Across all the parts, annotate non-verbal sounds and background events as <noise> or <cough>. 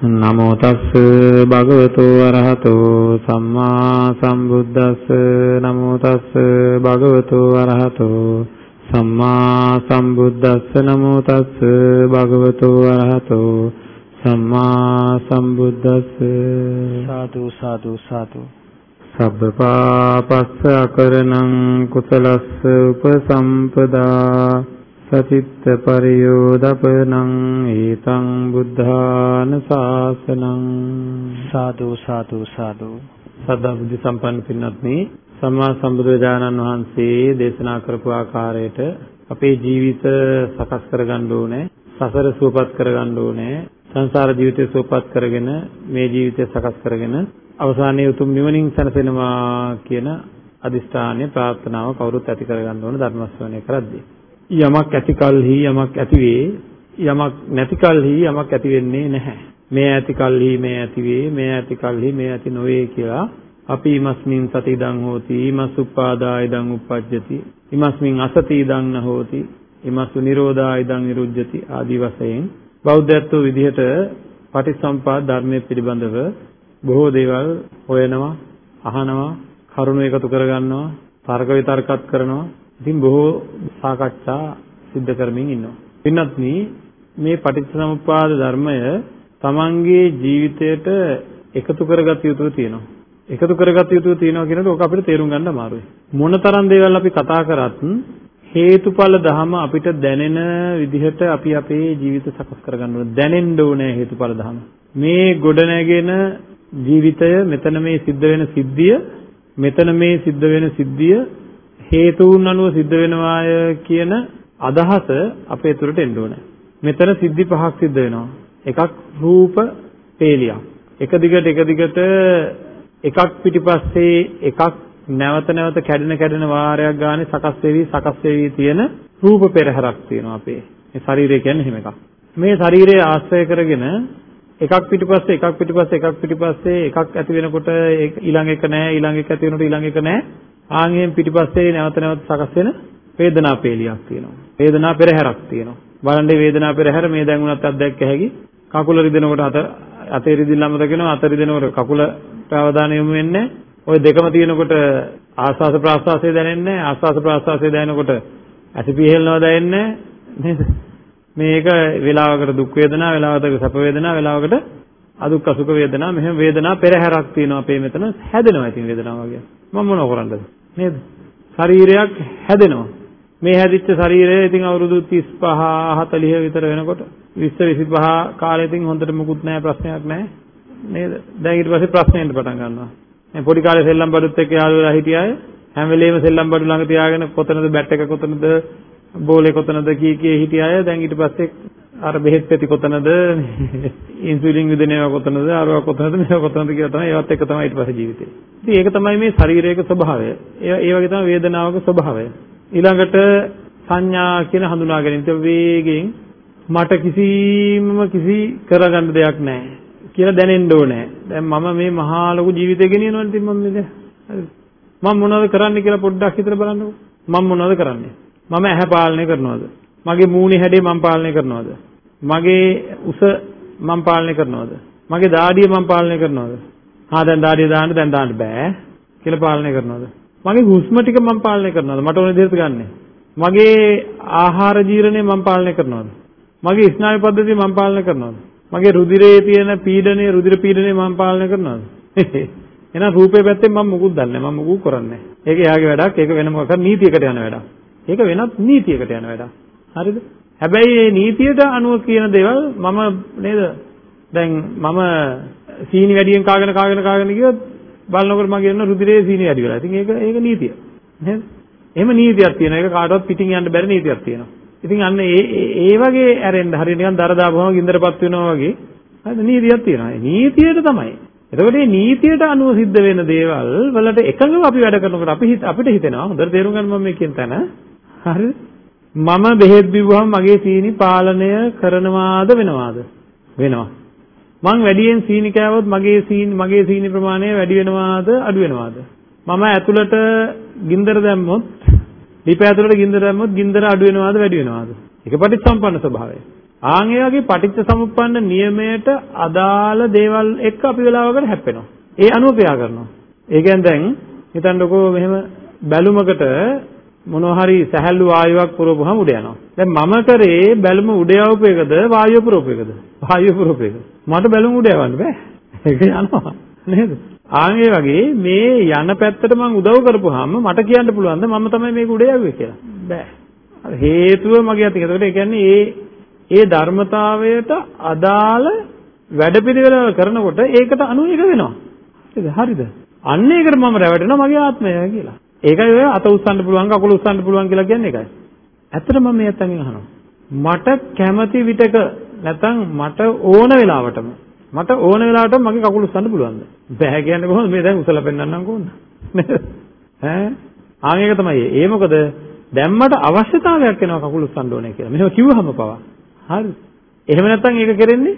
නමෝ තස්ස භගවතු අරහතෝ සම්මා සම්බුද්දස්ස. නමෝ තස්ස භගවතු අරහතෝ සම්මා සම්බුද්දස්ස. නමෝ තස්ස භගවතු අරහතෝ සම්මා සම්බුද්දස්ස. සාදු සාදු සාදු. සබ්බපාපස්ස අකරණං කුසලස්ස උපසම්පදා සචිත්ත පරියෝදපනං ඊතං බුද්ධාන ශාසනං සාදු සාදු සාදු සදා බුද්ධ සම්පන්න පින්වත්නි සම්මා සම්බුදුරජාණන් වහන්සේ දේශනා කරපු ආකාරයට අපේ ජීවිත සකස් කරගන්න ඕනේ සසර සුවපත් කරගන්න ඕනේ සංසාර ජීවිතය සුවපත් කරගෙන මේ ජීවිතය සකස් කරගෙන අවසානයේ උතුම් නිවනින් සැනසෙනවා කියන අදිෂ්ඨානය ප්‍රාර්ථනාව කවුරුත් ඇති කරගන්න ඕන ධර්ම ශ්‍රවණය කරද්දී. යමක් ඇති කලෙහි යමක් ඇති වේ යමක් නැති කලෙහි යමක් ඇති වෙන්නේ නැහැ. මේ ඇති කලෙහි මේ ඇති වේ මේ ඇති කලෙහි මේ ඇති නොවේ කියලා අපි ඉමස්මින් සති ඉදං හෝති ඉමස් උපාදා ඉදං උපජ්ජති ඉමස්මින් අසති ඉදං නහෝති ඉමස්සු නිරෝධා ඉදං නිරුජ්ජති ආදී වශයෙන් බෞද්ධත්ව විදිහට පටිච්චසම්පාද ධර්මයේ පිළිබඳව බොහෝ දේවල් හොයනවා, අහනවා, කරුණු එකතු කරගන්නවා, තර්ක විතර්කත් කරනවා. ඉතින් බොහෝ සාකච්ඡා සිද්ධ කරමින් ඉන්නවා. පින්වත්නි මේ පටිච්චසමුප්පාද ධර්මය තමන්ගේ ජීවිතයට එකතු කරගත යුතු තියෙනවා. එකතු කරගත යුතු තියෙනවා කියනකොට ඕක අපිට තේරුම් ගන්න අමාරුයි. මොනතරම් දේවල් අපි කතා කරත් හේතුඵල ධම අපිට දැනෙන විදිහට අපි අපේ ජීවිත සකස් කරගන්න ඕනේ. දැනෙන්න ඕනේ හේතුඵල ධම. මේ ගොඩනැගෙන ජීවිතය මෙතන මේ සිද්ධ වෙන සිද්ධිය මෙතන මේ සිද්ධ වෙන සිද්ධිය හේතුන් අනුව සිද්ධ වෙනවාය කියන අදහස අපේ තුරට එන්න ඕනේ. මෙතන සිද්ධි පහක් සිද්ධ වෙනවා. එකක් රූප පේලියක්. එක දිගට එක දිගට එකක් පිටිපස්සේ එකක් නැවත නැවත කැඩෙන කැඩෙන වාරයක් ගානේ සකස් වෙවි සකස් වෙවි තියෙන රූප පෙරහැරක් තියෙනවා අපේ. මේ ශරීරය කියන්නේ එහෙම එකක්. මේ ශරීරය ආශ්‍රය කරගෙන එකක් පිටිපස්සේ එකක් පිටිපස්සේ එකක් පිටිපස්සේ එකක් ඇති වෙනකොට ඊළඟ එක නැහැ ඊළඟ එක ඇති වෙනකොට ඊළඟ එක නැහැ. ආන්ගෙන් පිටිපස්සේ නැවත නැවත සකස් වෙන වේදනා පේලියක් තියෙනවා. වේදනා පෙරහැරක් තියෙනවා. බලන්න වේදනා පෙරහැර මේ දැන් උනත් අත්දැක්ක හැකි. කකුල රිදෙනකොට අත අතේ රිදිල්ලම දකිනවා අත රිදෙනකොට කකුලට අවධානය යොමු වෙන්නේ ওই දෙකම තියෙනකොට ආස්වාස ප්‍රාස්වාසය දැනෙන්නේ ආස්වාස ප්‍රාස්වාසය දැනෙනකොට ඇසිපිහෙලනවා දැනෙන්නේ නේද? මේක වේලාවකට දුක් වේදනා වේලාවකට සැප වේදනා වේලාවකට අදුක් අසුඛ වේදනා. මෙහෙම වේදනා පෙරහැරක් තියෙනවා. අපේ මෙතන හැදෙනවා ඉතින් වේදනාව වගේ. මම මොනව කරන්නද? නේද ශරීරයක් හැදෙනවා. මේ හැදිච්ච ශරීරය ඉතින් අවුරුදු 35 40 විතර වෙනකොට 20 25 කාලෙ ඉතින් හොඳට මුකුත් නැහැ ප්‍රශ්නයක් නැහැ. නේද? දැන් ඊට පස්සේ ප්‍රශ්නෙන්න පටන් ගන්නවා. මේ පොඩි කාලේ සෙල්ලම් බඩුත් එක්ක යාළු වෙලා හිටිය අය හැම වෙලේම සෙල්ලම් බඩු ළඟ තියාගෙන කොතනද බැට් එක කොතනද බෝලේ කොතනද කී කී හිටිය අය දැන් ඊට පස්සේ අර බෙහෙත් පෙති කොතනද ඉන්සුලින් විදනේවා කොතනද අරවා කොතනද මේවා කොතනද කියලා තමයි ඒවත් එක තමයි ඊට පස්සේ ජීවිතේ. ඉතින් ඒක තමයි මේ ශරීරයක ස්වභාවය. ඒ ඒ වගේ තමයි වේදනාවක ස්වභාවය. ඊළඟට සංඥා කියන හඳුනා ගැනීම. වේගයෙන් මට කිසිම කිසි කරගන්න දෙයක් නැහැ. කියලා දැනෙන්න ඕනේ. දැන් මම මේ මහා ලොකු ජීවිතය ගෙනියනවනේ ඉතින් මම මේ මම මොනවද කරන්නේ කියලා පොඩ්ඩක් හිතලා බලන්නකෝ. මම මොනවද කරන්නේ? මම ඇහැ පාලනය කරනවද? මගේ මූණේ හැඩය මම පාලනය කරනවද? මගේ උස මම පාලනය කරනවද? මගේ දාඩිය මම පාලනය කරනවද? හා දැන් දාඩිය දාන්න දැන් දාන්න බෑ කියලා පාලනය කරනවද? මගේ හුස්ම ටික මම පාලනය කරනවද? මට ඕන විදිහට ගන්න. මගේ ආහාර ජීර්ණය මම පාලනය කරනවද? මගේ ස්නායු පද්ධතිය මම පාලනය කරනවද? මගේ රුධිරයේ තියෙන පීඩනය රුධිර පීඩනය මම පාලනය කරනවද? <laughs> එහෙනම් රූපේ පැත්තෙන් මම මුකුත් දන්නේ නැහැ. මම මුකුත් කරන්නේ නැහැ. ඒක එයාගේ වැඩක්. ඒක වෙන මොකක් නීතියකට යන වැඩක්. ඒක වෙනත් නීතියකට යන වැඩක්. හරිද? හැබැයි මේ නීතියට අනුව කියන දේවල් මම නේද? දැන් මම සීනි වැඩියෙන් කාගෙන කාගෙන කාගෙන ගියොත් බලනකොට මගේ එන රුධිරයේ සීනි වැඩි වෙලා. ඉතින් ඒක ඒක නීතිය. නේද? එහෙම නීතියක් තියෙනවා. ඒක කාටවත් පිටින් යන්න බැරි නීතියක් තියෙනවා. ඉතින් අන්න ඒ ඒ වගේ ඇරෙන්න හරිය නිකන් දර දාපුවම ගින්දරපත් වෙනවා වගේ හරිද? නීතියක් තියෙනවා. ඒ නීතියට තමයි. එතකොට මේ නීතියට අනුව සිද්ධ වෙන දේවල් වලට එකඟව අපි වැඩ කරනකොට අපි අපිට හිතෙනවා හොඳට තේරුම් ගන්න මම මේ කියන තැන. හරිද? මම බෙහෙත් බිව්වම මගේ සීනි පාලනය කරනවාද වෙනවාද? වෙනවා. මං වැඩියෙන් සීනි කෑවොත් මගේ සීනි මගේ සීනි ප්‍රමාණය වැඩි වෙනවාද අඩු වෙනවාද? මම ඇතුළට ගින්දර දැම්මොත් දීප ඇතුළට ගින්දර දැම්මොත් ගින්දර අඩු වෙනවාද වැඩි වෙනවාද? ඒක පටිච්චසම්පන්න ස්වභාවය. ආන් ඒ වගේ පටිච්ච සමුප්පන්න නියමයට අදාළ දේවල් එක්ක අපි වෙලාවකට හැප්පෙනවා. ඒ අනුව ක්‍රියා කරනවා. ඒ කියන්නේ දැන් හිතන්නකෝ මෙහෙම බැලුමකට මොනවා හරි සැහැල්ලු වායුවක් පුරවපුවම උඩ යනවා. දැන් මම කරේ බැලුම උඩ යවපු එකද වායුව පුරවපු එකද? වායුව පුරවපු එක. මට බැලුම උඩ යවන්න බෑ. ඒක යනවා. නේද? ආන් ඒ වගේ මේ යන පැත්තට මම උදව් කරපුවාම මට කියන්න පුළුවන්ද මම තමයි මේක උඩ යවුවේ කියලා? බෑ. හේතුව මගේ අතින්. ඒකට ඒ කියන්නේ ඒ ඒ ධර්මතාවයට අදාළ වැඩපිළිවෙල කරනකොට ඒකට අනුව එක වෙනවා. හරිද? අන්න ඒකට මම රැවටෙනවා මගේ ආත්මය කියලා. ඒකයි ඔය අත උස්සන්න පුළුවන් කකුල උස්සන්න පුළුවන් කියලා කියන්නේ ඒකයි. ඇත්තට මම මේ අතෙන් අහනවා. මට කැමති විටක නැත්නම් මට ඕන වෙලාවටම මට ඕන වෙලාවටම මගේ කකුල උස්සන්න පුළුවන්ද? බෑ කියන්නේ කොහොමද? මේ දැන් උසලා පෙන්නන්නම් කොහොමද? <laughs> ඈ ආන් ඒක තමයි. ඒ මොකද දැන් මට අවශ්‍යතාවයක් වෙනවා කකුල උස්සන්න ඕනේ කියලා. මෙහෙම කිව්වහම පවා. හරි. එහෙම නැත්නම් ඒක කරෙන්නේ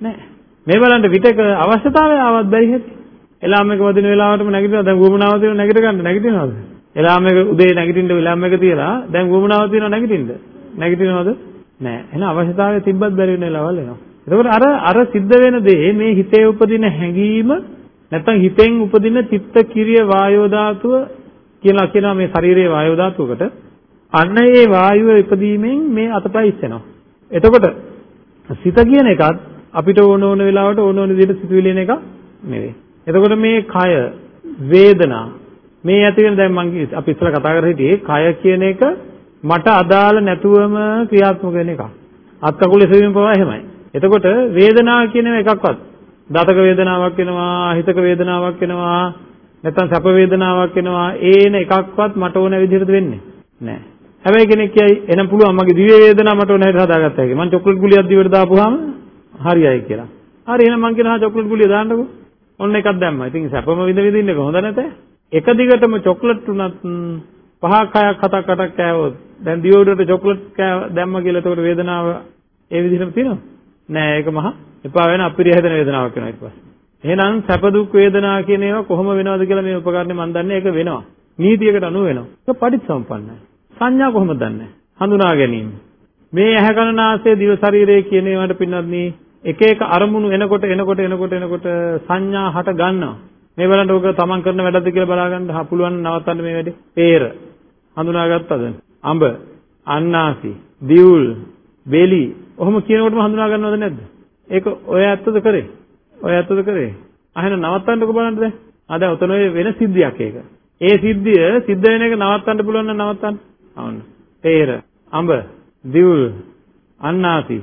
නැහැ. මේ බලන්න විතක අවශ්‍යතාවය ආවත් බැරි හැටි. එලාම් එක වදින වෙලාවටම නැගිටිනවා. දැන් වුමනාව තියෙන නැගිට ගන්න නැගිටිනවද? එලාම් එක උදේ නැගිටින්න එලාම් එක තියලා දැන් වුමනාව තියෙනවා නැගිටින්න. නැගිටිනවද? නැහැ. එහෙනම් අවශ්‍යතාවය තිබ්බත් බැරි වෙන වෙලාවල් එනවා. එතකොට අර අර සිද්ධ වෙන දේ මේ හිතේ උපදින හැඟීම නැත්නම් හිතෙන් උපදින චිත්ත කිරිය වායෝ ධාතුව කියලා කියනවා මේ ශරීරයේ වායෝ ධාතුවකට අන්න ඒ වායුව ඉපදීමෙන් මේ අතපය ඉස්සෙනවා. එතකොට සිත කියන එකත් අපිට ඕන ඕන වෙලාවට ඕන ඕන විදිහට සිතුවිලි එන එක නෙවෙයි. එතකොට මේ කය වේදනා මේ ඇති වෙන දැන් මම අපි ඉස්සර කතා කර හිටියේ කය කියන එක මට අදාළ නැතුවම ක්‍රියාත්මක වෙන එකක්. අත් කකුල එසවීම පවා එහෙමයි. එතකොට වේදනාව කියන එකක්වත් දතක වේදනාවක් වෙනවා, හිතක වේදනාවක් වෙනවා, නැත්නම් සැප වේදනාවක් වෙනවා. ඒන එකක්වත් මට ඕන විදිහට වෙන්නේ නැහැ. හැබැයි කෙනෙක් කියයි එහෙනම් පුළුවන් මගේ දිව්‍ය වේදනාව මට ඕන හැටියට හදාගත්තා කියලා. මම චොක්ලට් ගුලියක් දිවට දාපුවාම හරියයි කියලා. හරි එහෙනම් මං කියනවා චොක්ලට් ගුලිය දාන්නකෝ. ඔන්න එකක් දැම්මා. ඉතින් සැපම විඳ විඳින්න එක හොඳ නැතේ. එක දිගටම චොක්ලට් උනත් පහක් හයක් හතක් අටක් කෑවොත් දැන් දිව උඩට චොක්ලට් කෑව දැම්ම කියලා එතකොට වේදනාව ඒ විදිහටම තියෙනවද? නෑ ඒක මහා එපා වෙන අපිරිය හැදෙන වේදනාවක් වෙනවා ඊට පස්සේ. එහෙනම් සැප දුක් වේදනා කියන ඒවා කොහොම වෙනවද කියලා මේ උපකරණේ මම දන්නේ ඒක වෙනවා. නීතියකට අනුව වෙනවා. ඒක පටිච්චසමුප්පන්නයි. සංඥා කොහොමද දන්නේ? හඳුනා ගැනීම. මේ ඇහැ කන නාසය දිව ශරීරය කියන ඒවාට පින්නත් එක එක අරමුණු එනකොට එනකොට එනකොට එනකොට සංඥා හට ගන්නවා. මේ බලන්න ඕක තමන් කරන වැඩක්ද කියලා බලාගන්න හා පුළුවන් නවත්තන්න මේ වැඩේ. peer හඳුනාගත්තද? අඹ, අන්නාසි, දියුල්, බෙලි ඔහොම කියනකොටම හඳුනා ගන්නවද නැද්ද? ඒක ඔය ඇත්තද කරේ? ඔය ඇත්තද කරේ? අහන නවත්තන්නකො බලන්න දැන්. ආ දැන් උතන ඔය වෙන සිද්ධියක් ඒක. ඒ සිද්ධිය සිද්ධ වෙන එක නවත්තන්න පුළුවන් නම් නවත්තන්න. අවන්න. peer, අඹ, දිවුල්, අන්නාසි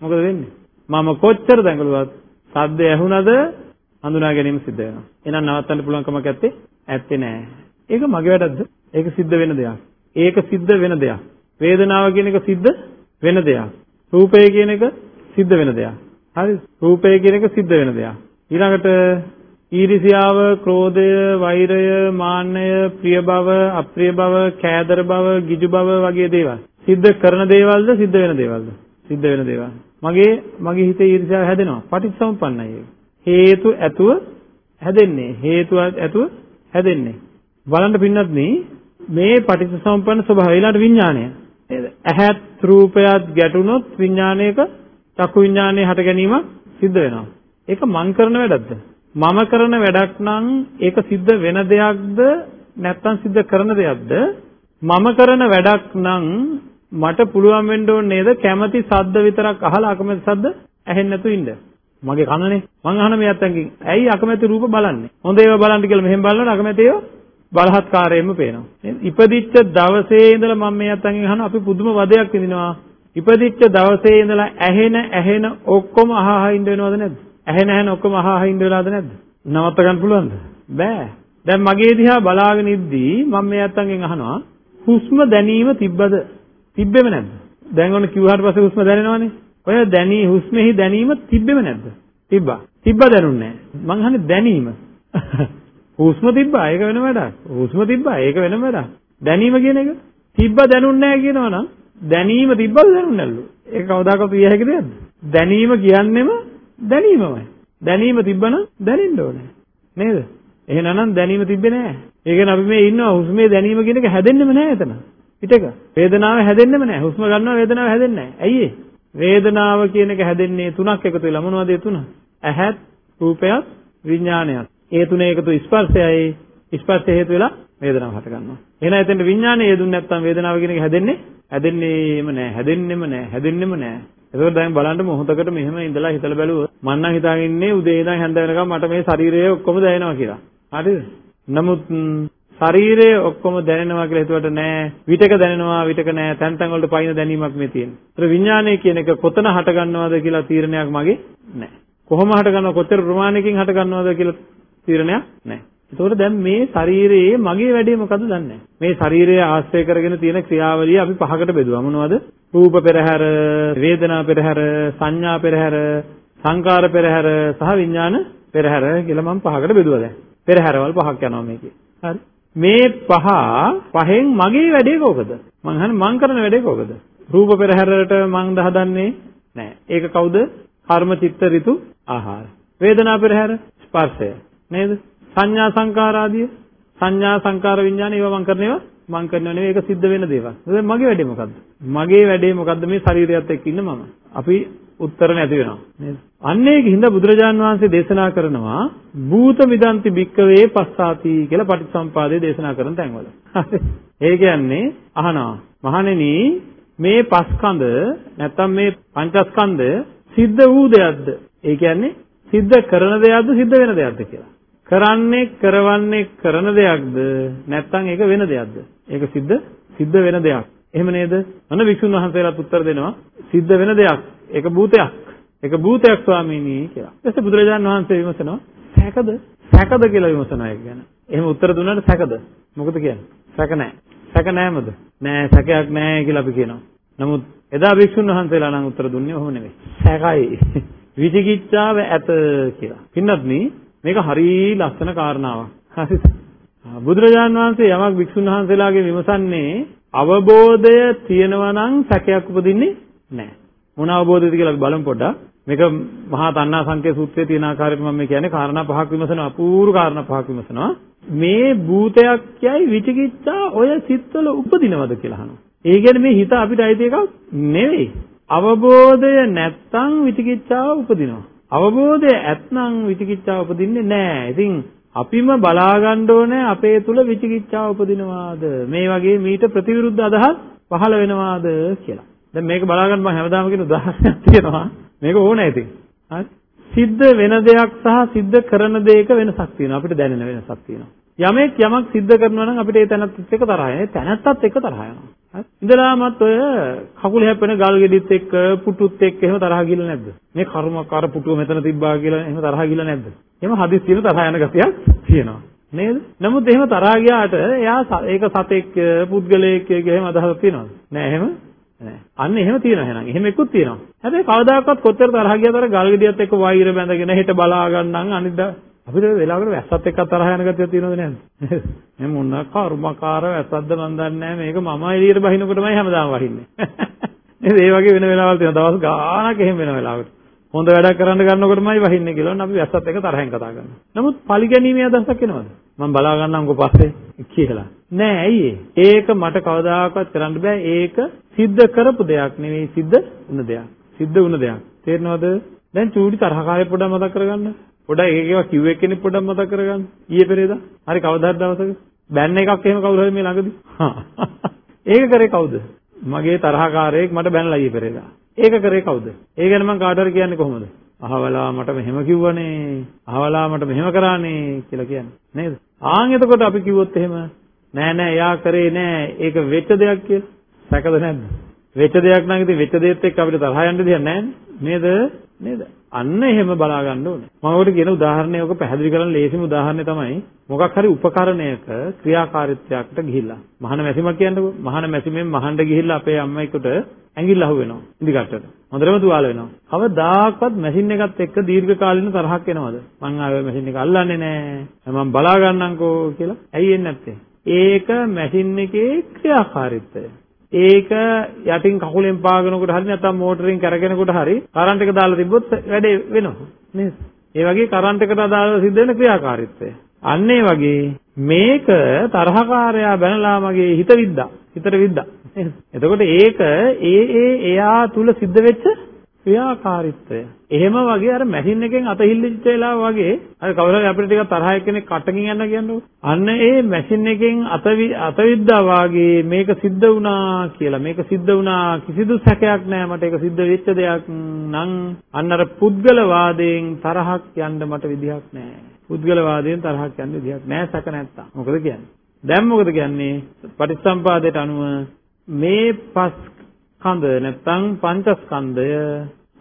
මොකද වෙන්නේ? මම කොච්චර දඟලුවත් සද්ද ඇහුණද හඳුනා ගැනීම සිද්ධ වෙනවා. එහෙනම් නවත්තන්න පුළුවන් කමක් නැත්තේ? ඇත්තේ නෑ. ඒක මගේ වැඩක්ද? ඒක සිද්ධ වෙන දෙයක්. ඒක සිද්ධ වෙන දෙයක්. වේදනාව කියන එක සිද්ධ වෙන දෙයක්. රූපය කියන එක සිද්ධ වෙන දෙයක්. හරි? රූපය කියන එක සිද්ධ වෙන දෙයක්. ඊළඟට ඊර්ෂියාව, ක්‍රෝධය, වෛරය, මාන්නය, ප්‍රිය බව, අප්‍රිය බව, කෑදර බව, ගිජු බව වගේ දේවල්. සිද්ධ කරන දේවල්ද සිද්ධ වෙන දේවල්ද? සිද්ධ වෙන දේවල්. මගේ මගේ හිතේ ඊර්ෂ්‍යාව හැදෙනවා. පටිච්චසමුප්පන්නයි ඒක. හේතු ඇතුව හැදෙන්නේ. හේතු ඇතුව හැදෙන්නේ. බලන්න පින්නත් මේ පටිච්චසමුප්පන්න ස්වභාවය ඊළඟ විඥාණය. ඇහත් රූපයත් ගැටුනොත් විඥාණයක චක්කු විඥානයේ හට ගැනීම සිද්ධ වෙනවා. ඒක මං කරන වැඩක්ද? මම කරන වැඩක් නම් ඒක සිද්ධ වෙන දෙයක්ද නැත්නම් සිද්ධ කරන දෙයක්ද? මම කරන වැඩක් නම් මට පුළුවන් වෙන්න ඕනේ නේද කැමැති සද්ද විතරක් අහලා අකමැති සද්ද ඇහෙන්නේ නැතුව ඉන්න. මගේ කනනේ. මං අහන මේ අත්තන්ගෙන් ඇයි අකමැති රූප බලන්නේ? හොඳ ඒවා බලන්න කියලා මෙහෙම බලනකොට අකමැති ඒවා බලහත්කාරයෙන්ම පේනවා. ඉපදිච්ච දවසේ ඉඳලා මම මේ අත්තන්ගෙන් අහන අපි පුදුම වදයක් විඳිනවා. ඉපදිච්ච දවසේ ඉඳලා ඇහෙන ඇහෙන ඔක්කොම අහහ ඉන්න වෙනවද නැද්ද? ඇහෙන ඇහෙන ඔක්කොම අහහ ඉන්න වෙලාද නැද්ද? නවත්ත ගන්න පුළුවන්ද? බෑ. දැන් මගේ දිහා බලාගෙන ඉද්දී මම මේ අත්තන්ගෙන් අහනවා හුස්ම දැනීම තිබ්බද? තිබ්බෙම නැද්ද? දැන් ඔන්න කිව්වට පස්සේ හුස්ම දැනෙනවනේ. ඔය දැනී හුස්මෙහි දැනීම තිබ්බෙම නැද්ද? තිබ්බා. තිබ්බා දැනුන්නේ නැහැ. මං අහන්නේ දැනීම. <laughs> හුස්ම තිබ්බා ඒක වෙන වැඩක්. හුස්ම තිබ්බා ඒක වෙන වැඩක්. දැනීම කියන එක තිබ්බා දැනුන්නේ නැහැ කියනවා නම් දැනීම තිබ්බද දැනුන්නේ නැල්ලු. ඒක කවදාකවත් විය හැකි දෙයක්ද? දැනීම කියන්නෙම දැනීමමයි. දැනීම තිබ්බනම් දැනෙන්න ඕනේ. නේද? එහෙනම් දැනීම තිබ්බේ නැහැ. ඒ කියන්නේ අපි මේ ඉන්නවා හුස්මේ දැනීම කියන එක හැදෙන්නෙම නැහැ එතන. පිටක. වේදනාව හැදෙන්නෙම නැහැ. හුස්ම ගන්නවා වේදනාව හැදෙන්නේ නැහැ. ඇයි වේදනාව කියන එක හැදෙන්නේ තුනක් එකතු වෙලා මොනවද ඒ තුන? ඇහත්, රූපයත්, විඥානයත්. ඒ තුන එකතු ස්පර්ශයයි ස්පර්ශය හේතු වෙලා වේදනාව හට ගන්නවා. එහෙනම් එතෙන්ට විඥානය යෙදුන්නේ නැත්නම් වේදනාව කියන එක හැදෙන්නේ හැදෙන්නේම නැහැ. හැදෙන්නෙම නැහැ. හැදෙන්නෙම නැහැ. ඒකෝ දැන් බලන්න මොහොතකට මෙහෙම ඉඳලා හිතලා බැලුවොත් මම නම් හිතාගෙන ඉන්නේ උදේ ඉඳන් හැන්ද වෙනකම් මට මේ ශරීරය ඔක්කොම දැනෙනවා කියලා. හරිද? නමුත් ශරීරය ඔක්කොම දැනෙනවා කියලා හිතුවට නෑ විතක දැනෙනවා විතක නෑ තැන් තැන් වලට පයින් දැනීමක් මේ තියෙන්නේ. ඒතර විඥානය කියන එක කොතන හට ගන්නවද කියලා තීරණයක් මගේ නෑ. කොහොම හට ගන්නව කොතර ප්‍රමාණයකින් හට ගන්නවද කියලා තීරණයක් නෑ. ඒතකොට දැන් මේ ශරීරයේ මගේ වැඩේ මොකද්ද දන්නේ මේ ශරීරය ආශ්‍රය කරගෙන තියෙන ක්‍රියාවලිය අපි පහකට බෙදුවා මොනවද රූප පෙරහැර වේදනා පෙරහැර සංඥා පෙරහැර සංකාර පෙරහැර සහ විඥාන පෙරහැර කියලා මම පහකට බෙදුවා දැන් පෙරහැරවල් පහක් යනවා මේකේ හරි මේ පහ පහෙන් මගේ වැඩේ කොහොමද මං අහන්නේ මං කරන වැඩේ කොහොමද රූප පෙරහැරට මං දහදන්නේ නෑ ඒක කවුද? කර්ම චිත්ත ඍතු ආහාර. වේදනා පෙරහැර ස්පර්ශය. නේද? සංඥා සංකාර ආදිය. සංඥා සංකාර විඥාන ඒවා මං කරන ඒවා මං කරනව නෙවෙයි. ඒක සිද්ධ වෙන දේවල්. දැන් මගේ වැඩේ මොකද්ද? මගේ වැඩේ මොකද්ද? මේ ශරීරයත් එක්ක ඉන්න මම. අපි උත්තර නැති වෙනවා නේද? අන්න ඒකින්ද බුදුරජාන් වහන්සේ දේශනා කරනවා භූත මිදන්ති භික්කවේ පස්සාති කියලා පටිච්චසම්පාදයේ දේශනා කරන තැන්වල. ඒ කියන්නේ අහනවා මහණෙනි මේ පස්කන්ධ නැත්තම් මේ පංචස්කන්ධ සිද්ධ වූ දෙයක්ද? ඒ කියන්නේ සිද්ධ කරන දෙයක්ද සිද්ධ වෙන දෙයක්ද කියලා. කරන්නේ කරවන්නේ කරන දෙයක්ද නැත්නම් ඒක වෙන දෙයක්ද? ඒක සිද්ධ සිද්ධ වෙන දෙයක්. එහෙම නේද? අන්න වික්ෂුන් වහන්සේලාත් උත්තර දෙනවා සිද්ධ වෙන දෙයක්. ඒක භූතයක්. ඒක භූතයක් ස්වාමීනි කියලා. ඊට බුදුරජාණන් වහන්සේ විමසනවා සැකද? සැකද කියලා විමසනවා ඒක ගැන. එහෙම උත්තර දුන්නාට සැකද? මොකද කියන්නේ? සැක නැහැ. සැක නැහැමද? නෑ සැකයක් නැහැ කියලා අපි කියනවා. නමුත් එදා භික්ෂුන් වහන්සේලා නම් උත්තර දුන්නේ ඔහොම නෙවෙයි. සැකයි. <laughs> විචිකිච්ඡාව ඇත කියලා. පින්නත් මේක හරිය ලස්සන කාරණාවක්. හරිද? බුදුරජාන් වහන්සේ යමක් වික්ෂුන් වහන්සේලාගේ විමසන්නේ අවබෝධය තියෙනවා නම් සැකයක් උපදින්නේ නැහැ. මොන අවබෝධයද කියලා අපි බලමු පොඩ්ඩක්. මේක මහා තණ්හා සංකේ සූත්‍රයේ තියෙන ආකාරයට මම මේ කියන්නේ කාරණා පහක් විමසනවා අපූර්ව කාරණා පහක් විමසනවා. මේ භූතයක් යයි විචිකිච්ඡා ඔය සිත්වල උපදිනවද කියලා අහනවා. ඒ කියන්නේ මේ හිත අපිට අයිති එකක් නෙවෙයි. අවබෝධය නැත්තම් විචිකිච්ඡාව උපදිනවා. අවබෝධය ඇත්නම් විචිකිච්ඡාව උපදින්නේ නැහැ. ඉතින් අපිම බලා ගන්න ඕනේ අපේ තුල විචිකිච්ඡාව උපදිනවාද මේ වගේ මීට ප්‍රතිවිරුද්ධ අදහස් පහළ වෙනවාද කියලා. දැන් මේක බලා ගන්න මම හැමදාම කියන උදාහරණයක් තියෙනවා. මේක ඕනේ ඉතින්. හරි. සිද්ධ වෙන දෙයක් සහ සිද්ධ කරන දෙයක වෙනසක් තියෙනවා. අපිට දැනෙන වෙනසක් තියෙනවා. යමෙක් යමක් සිද්ධ කරනවා නම් අපිට ඒ තැනත් එක්ක තරහ යනවා. තැනත්තත් එක්ක තරහ යනවා. හරි. ඉඳලාමත් ඔය කකුල හැපෙන ගල් ගෙඩිත් එක්ක පුටුත් එක්ක එහෙම තරහ ගිහලා නැද්ද? මේ කර්ම කර පුටුව මෙතන තිබ්බා කියලා එහෙම තරහ ගිහලා නැද්ද? එහෙම හදිස්සියෙම තරහ යන ගතියක් තියෙනවා. නේද? නමුත් එහෙම තරහ ගියාට එයා ඒක සතෙක් පුද්ගලයෙක් එහෙම අදහසක් තියෙනවද? නෑ එහෙම නෑ. අන්න එහෙම තියෙනවා එහෙනම්. එහෙම එක්කුත් තියෙනවා. හැබැයි කවදාකවත් කොච්චර තරහ ගියතර ගල් ගෙඩියත් එක්ක වෛර බැඳගෙන හෙට බලා ගන්නම් අනිද්දා අපිට වෙලාවකට වැස්සත් එක්ක තරහ යන ගතියක් තියෙනවද නැද්ද? මේ මොන කර්මකාර වැස්සක්ද මන් දන්නේ නැහැ. මේක මම එළියට බහිනකොටමයි හැමදාම වහින්නේ. නේද? ඒ වගේ වෙන වෙලාවල් තියෙනවා. දවස් ගාණක් එහෙම වෙන වෙලාවකට. හොඳ වැඩක් කරන්න ගන්නකොටමයි වහින්නේ කියලා අපි වැස්සත් එක්ක තරහෙන් කතා කරනවා. නමුත් පරිගැනීමේ අදහසක් එනවද? මම බලා ගන්නම්කෝ පස්සේ කියලා. නෑ ඇයි ඒක මට කවදාකවත් කරන්න බෑ. ඒක සිද්ධ කරපු දෙයක් නෙවෙයි සිද්ධ වුණ දෙයක්. සිද්ධ වුණ දෙයක්. තේරෙනවද? දැන් චූටි තරහකාරය පොඩ්ඩක් මතක් කරගන්න. පොඩ්ඩක් ඒක ඒවා කිව්ව එක්කෙනෙක් පොඩ්ඩක් මතක් කරගන්න. ඊයේ පෙරේදා. හරි කවදා හරි දවසක බැන්න එකක් එහෙම කවුරු හරි මේ ළඟදී. ඒක කරේ කවුද? මගේ තරහකාරයෙක් මට බැනලා ඊයේ පෙරේදා. ඒක කරේ කවුද? ඒ ගැන මම කාට හරි කියන්නේ කොහොමද? අහවලා මට මෙහෙම කිව්වනේ. අහවලා මට මෙහෙම කරානේ කියලා කියන්නේ. නේද? ආන් එතකොට අපි කිව්වොත් එහෙම නෑ නෑ එයා කරේ නෑ ඒක වෙච්ච දෙයක් කියලා. සැකද නැද්ද? වෙච්ච දෙයක් නම් ඉතින් වෙච්ච දෙයත් එක්ක අපිට තරහ යන්න දෙයක් නෑනේ. නේද? නේද? අන්න එහෙම බලා ගන්න ඕනේ. මම ඔකට කියන උදාහරණය ඔක පැහැදිලි කරන්න ලේසිම උදාහරණය තමයි මොකක් හරි උපකරණයක ක්‍රියාකාරීත්වයකට ගිහිල්ලා. මහාන මැසිමක් කියන්නකෝ. මහාන මැසිමෙන් මහන්න ගිහිල්ලා අපේ අම්මයිකට ඇඟිල්ල අහු වෙනවා ඉදිකටට. හොඳටම තුවාල වෙනවා. කවදාකවත් මැෂින් එකත් එක්ක දීර්ඝ කාලින තරහක් එනවද? මං ආවේ මැෂින් එක අල්ලන්නේ නැහැ. මම බලා ගන්නම්කෝ කියලා. ඇයි එන්නේ නැත්තේ? ඒක මැෂින් එකේ ක්‍රියාකාරීත්වය. ඒක යටින් කකුලෙන් පාගනකොට හරි නැත්නම් මෝටරෙන් කරගෙනකොට හරි කරන්ට් එක දාලා තිබ්බොත් වැඩේ වෙනවා නේද? ඒ වගේ කරන්ට් එකට අදාළව සිද්ධ වෙන ක්‍රියාකාරීත්වය. අන්න ඒ වගේ මේක තරහකාරයා බැනලා මගේ හිත විද්දා. හිතට විද්දා. එතකොට ඒක ඒ ඒ එයා තුල සිද්ධ වෙච්ච ක්‍රියාකාරීත්වය. එහෙම වගේ අර මැෂින් එකෙන් අත හිල්ලිච්ච වෙලාව වගේ අර කවුරු හරි අපිට ටිකක් තරහ එක්කෙනෙක් කටකින් යන්න කියන්නකො. අන්න ඒ මැෂින් එකෙන් අත අත විද්දා වාගේ මේක සිද්ධ වුණා කියලා මේක සිද්ධ වුණා කිසිදු සැකයක් නැහැ මට ඒක සිද්ධ වෙච්ච දෙයක් නම් අන්න අර පුද්ගල වාදයෙන් තරහක් යන්න මට විදිහක් නැහැ. පුද්ගල වාදයෙන් තරහක් යන්න විදිහක් නැහැ සැක නැත්තම්. මොකද කියන්නේ? දැන් මොකද කියන්නේ? පටිච්චසම්පාදයට අනුව මේ පස් කඳ නැත්නම් පංචස්කන්ධය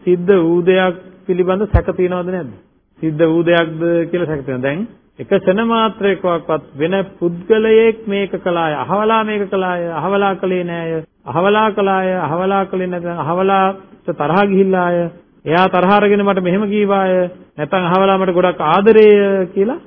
සිද්ධ වූ දෙයක් පිළිබඳ සැක තියනවද නැද්ද? සිද්ධ වූ දෙයක්ද කියලා සැක තියෙනවා. දැන් එක ක්ෂණ මාත්‍රයකවත් වෙන පුද්ගලයෙක් මේක කළාය. අහවලා මේක කළාය. අහවලා කළේ නෑය. අහවලා කළාය. අහවලා කළේ නැත්නම් අහවලාට තරහ ගිහිල්ලාය. එයා තරහ අරගෙන මට මෙහෙම කීවාය. නැත්නම් අහවලා මට ගොඩක් ආදරේය කියලා.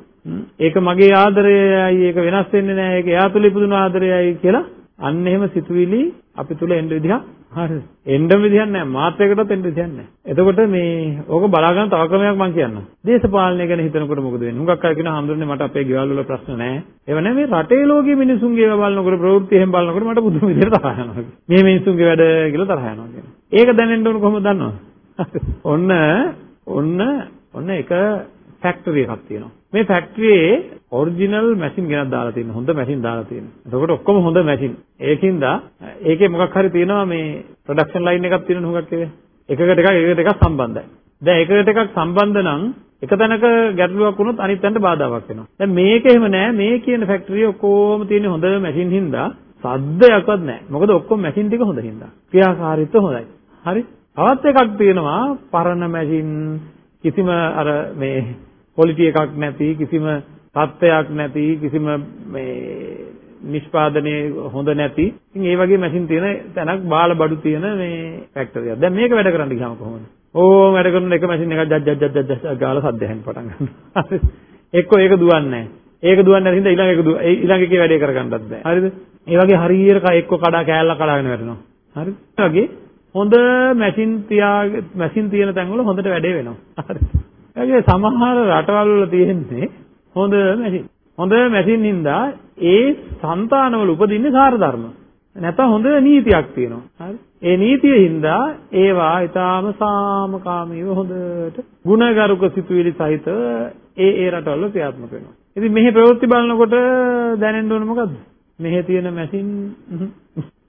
ඒක මගේ ආදරයයි. ඒක වෙනස් වෙන්නේ නෑ. ඒක එයා තුල ඉපදුණු ආදරයයි කියලා අන්න එහෙම සිතුවිලි අපි තුල එන්න විදිහක් හරිද? එන්න විදිහක් නැහැ. මාත්‍රයකටත් එන්න විදිහක් නැහැ. එතකොට මේ ඕක බලා ගන්න තව ක්‍රමයක් මම කියන්නම්. දේශපාලනය ගැන හිතනකොට මොකද වෙන්නේ? හුඟක් අය කියනවා හඳුන්නේ මට අපේ ගෙවල් වල ප්‍රශ්න නැහැ. ඒව නැහැ මේ රටේ ලෝකයේ මිනිසුන්ගේ ඒවා බලනකොට ප්‍රවෘත්ති එහෙම බලනකොට මට පුදුම විදිහට තරහ යනවා. මේ මිනිසුන්ගේ වැඩ කියලා තරහ යනවා කියනවා. ඒක දැනෙන්න ඕන කොහොමද දන්නවද? ඔන්න ඔන්න ඔන්න එක ෆැක්ටරි එකක් තියෙනවා. මේ ෆැක්ටරියේ ඔරිජිනල් මැෂින් ගෙනත් දාලා තියෙනවා. හොඳ මැෂින් දාලා තියෙනවා. එතකොට ඔක්කොම හොඳ මැෂින්. ඒකින්ද ඒකේ මොකක් හරි තියෙනවා මේ ප්‍රොඩක්ෂන් ලයින් එකක් තියෙන හුඟක් ඒවා. එකකට එකක් එකකට එකක් සම්බන්ධයි. දැන් එකකට එකක් සම්බන්ධ නම් එක තැනක ගැටලුවක් වුණොත් අනිත් තැනට බාධාවක් වෙනවා. දැන් මේක එහෙම නෑ. මේ කියන ෆැක්ටරිය ඔක්කොම තියෙන හොඳ මැෂින් හින්දා සද්දයක්වත් නෑ. මොකද ඔක්කොම මැෂින් ටික හොඳ හින්දා. ක්‍රියාකාරීත්වය හොඳයි. හරි? තවත් එකක් තියෙනවා පරණ මැෂින් කිසිම අර මේ ක්වොලිටි එකක් නැති කිසිම තත්ත්වයක් නැති කිසිම මේ නිෂ්පාදනයේ හොඳ නැති ඉතින් ඒ වගේ මැෂින් තියෙන තැනක් බාල බඩු තියෙන මේ ෆැක්ටරියක්. දැන් මේක වැඩ කරන්න ගියාම කොහොමද? ඕ වැඩ කරන එක මැෂින් එකක් ජජ් ජජ් ජජ් ජජ් ගාලා සද්ද ඇහෙන්න පටන් ගන්නවා. <laughs> එක්ක ඒක දුවන්නේ නැහැ. ඒක දුවන්නේ නැති හින්දා ඊළඟ එක දුව ඊළඟ එකේ වැඩේ කරගන්නත් බෑ. හරිද? ඒ වගේ හරියට එක්ක කඩා කෑල්ල කඩාගෙන වැටෙනවා. හරිද? ඒ වගේ හොඳ මැෂින් තියා මැෂින් තියෙන තැන්වල හොඳට වැඩේ වෙනවා. හරිද? <laughs> ඒගොල්ලෝ සමහර රටවල් වල තියෙන්නේ හොඳ මැෂින්. හොඳ මැෂින් හින්දා ඒ సంతානවල උපදින්නේ සාරධර්ම. නැත්නම් හොඳ නීතියක් තියෙනවා. හරි. ඒ නීතිය හින්දා ඒවා ඊටාම සාමකාමීව හොඳට ಗುಣගරුක සිතුවිලි සහිත ඒ ඒ රටවල ක්‍රියාත්මක වෙනවා. ඉතින් මෙහි ප්‍රවෘත්ති බලනකොට දැනෙන්න ඕන මොකද්ද? මෙහි තියෙන මැෂින්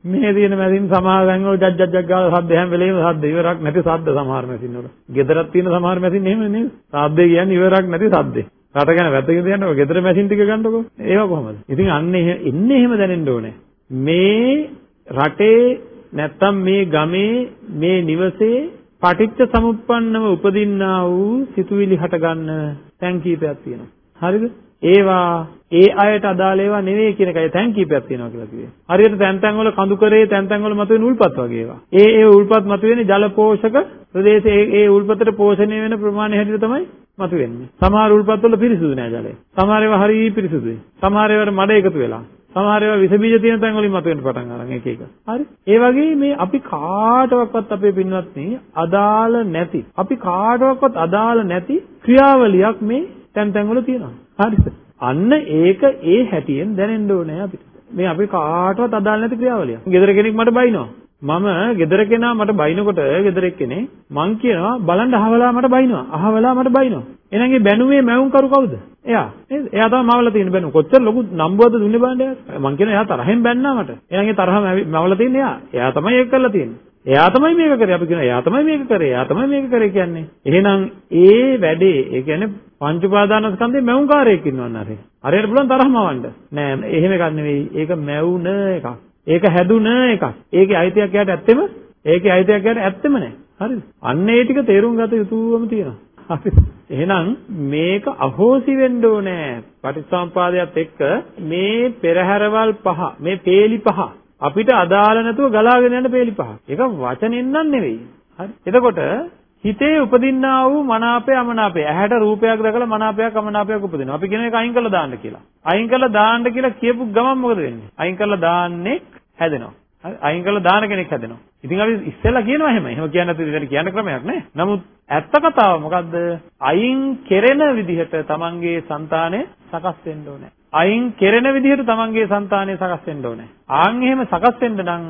මේ තියෙන මැෂින් සමහර තැන් වල ජජ් ජජ් ජජ් ගාලා සද්ද හැම වෙලේම සද්ද ඉවරක් නැති සද්ද සමහර මැෂින් වල. ගෙදරක් තියෙන සමහර මැෂින් එහෙම නේද? සද්ද කියන්නේ ඉවරක් නැති සද්දේ. රට ගැන වැදගෙන තියන්නකො ගෙදර මැෂින් ටික ගන්නකො. ඒව කොහමද? ඉතින් අන්න එන්නේ එහෙම දැනෙන්න ඕනේ. මේ රටේ නැත්තම් මේ ගමේ මේ නිවසේ පටිච්ච සමුප්පන්නව උපදින්නා වූ සිතුවිලි හටගන්න තැන් කීපයක් තියෙනවා. හරිද? ඒවා ඒ අයට අදාළ ඒවා නෙවෙයි කියන එකයි තැන් කීපයක් තියෙනවා කියලා කිව්වේ. හරියට තැන් තැන් වල කඳු කරේ තැන් තැන් වල මතුවෙන උල්පත් වගේ ඒවා. ඒ ඒ උල්පත් මතුවෙන්නේ ජල පෝෂක ප්‍රදේශයේ ඒ උල්පතට පෝෂණය වෙන ප්‍රමාණය හැටියට තමයි මතුවෙන්නේ. සමහර උල්පත් වල පිරිසුදු නෑ ජලය. සමහර ඒවා හරිය පිරිසුදුයි. සමහර ඒවාට මඩ එකතු වෙලා. සමහර ඒවා විස බීජ තියෙන තැන් වලින් මතුවෙන්න පටන් ගන්නවා එක එක. හරි. ඒ වගේ මේ අපි කාටවත් අපේ පින්වත්නි අදාළ නැති අපි කාටවත් අදාළ නැති ක්‍රියාවලියක් මේ තැන් තැන් වල තියෙනවා. හරිද? අන්න ඒක ඒ හැටියෙන් දැනෙන්න ඕනේ අපිට. මේ අපි කාටවත් අදාළ නැති ක්‍රියාවලියක්. ගෙදර කෙනෙක් මට බයිනවා. මම ගෙදර කෙනා මට බයිනකොට ගෙදර එක්කෙනේ මං කියනවා බලන්න අහවලා මට බයිනවා. අහවලා මට බයිනවා. එහෙනම් ඒ බැනුමේ මැවුම් කරු කවුද? එයා. නේද? එයා තමයි මවලා තියෙන බැනුම. කොච්චර ලොකු නම්බුවක්ද දුන්නේ බලන්න එයා. මං කියනවා එයා තරහෙන් බැන්නා මට. එහෙනම් ඒ තරහ මවලා තියෙන්නේ එයා. එයා තමයි ඒක කරලා තියෙන්නේ. එයා තමයි මේක කරේ අපි කියනවා එයා තමයි මේක කරේ එයා තමයි මේක කරේ කියන්නේ එහෙනම් ඒ වැඩේ ඒ කියන්නේ පංච උපාදානස්කන්ධේ මැවුම්කාරයෙක් ඉන්නවන්න හරි. හරියට පුළුවන් තරහමවන්න. නෑ එහෙම එකක් නෙවෙයි. ඒක මැවුන එකක්. ඒක හැදුන එකක්. ඒකේ අයිතියක් යට ඇත්තෙම ඒකේ අයිතියක් යට ඇත්තෙම නෑ. හරිද? අන්න ඒ ටික තේරුම් ගත යුතුවම තියෙනවා. හරි. එහෙනම් මේක අහෝසි වෙන්න ඕනේ. පටිච්චසමුපාදයට එක්ක මේ පෙරහැරවල් පහ මේ peeli පහ අපිට අදාළ නැතුව ගලාගෙන යන peeli පහක්. ඒක වචනෙන් නම් නෙවෙයි. හරි. එතකොට හිතේ උපදින්නා වූ මනාපය අමනාපය. ඇහැට රූපයක් දැකලා මනාපයක් අමනාපයක් උපදිනවා. අපි කියන එක අයින් කරලා දාන්න කියලා. අයින් කරලා දාන්න කියලා කියපු ගමන් මොකද වෙන්නේ? අයින් කරලා දාන්නේ හැදෙනවා. හරි අයින් කරලා දාන කෙනෙක් හැදෙනවා. ඉතින් අපි ඉස්සෙල්ලා කියනවා එහෙමයි. එහෙම කියන්න නැත්නම් ඉතින් කියන්න ක්‍රමයක් නෑ. නමුත් ඇත්ත කතාව මොකද්ද? අයින් කෙරෙන විදිහට තමන්ගේ సంతානය සකස් වෙන්න ඕනේ. අයින් කෙරෙන විදිහට තමන්ගේ సంతානය සකස් වෙන්න ඕනේ. ආන් එහෙම සකස් වෙන්න නම්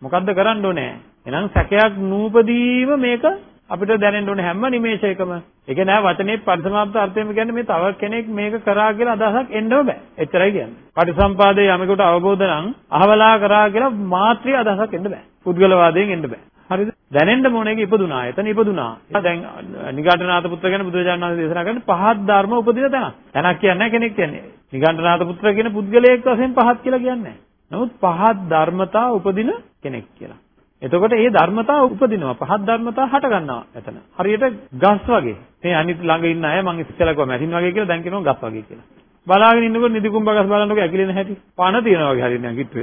මොකද්ද කරන්න ඕනේ? එහෙනම් සැකයක් නූපදීම මේක අපිට දැනෙන්න ඕනේ හැම නිමේෂයකම. ඒක නෑ වචනේ පරිසමාප්ත අර්ථයෙන්ම කියන්නේ මේ තව කෙනෙක් මේක කරා කියලා අදහසක් එන්නම බෑ. එච්චරයි කියන්නේ. පටිසම්පාදයේ යමෙකුට අවබෝධ නම් අහවලා කරා කියලා මාත්‍රි අදහසක් එන්න බෑ. පුද්ගලවාදයෙන් එන්න බෑ. හරිද? දැනෙන්න ඕනේ ඒක ඉපදුනා. එතන ඉපදුනා. දැන් නිගණ්ඨනාථ පුත්‍ර ගැන බුදුරජාණන් වහන්සේ දේශනා කරන්නේ පහත් ධර්ම උපදින තැන. තැනක් කියන්නේ කෙනෙක් කියන්නේ. නිගණ්ඨනාථ පුත්‍ර කියන පුද්ගලයෙක් වශයෙන් පහත් කියලා කියන්නේ නමුත් පහත් ධර්මතා උපදින කෙනෙක් කියලා. එතකොට මේ ධර්මතා උපදිනවා පහත් ධර්මතා හට ගන්නවා එතන. හරියට ගස් වගේ. මේ අනිත් ළඟ ඉන්න අය මං ඉස්සෙල්ලා කිව්වා මැටින් වගේ කියලා දැන් කියනවා ගස් වගේ කියලා. බලාගෙන ඉන්නකොට නිදි කුඹ ගස් බලනකොට ඇකිලෙන හැටි. පණ තියනවා වගේ හරියට නිකන් කිට්ටු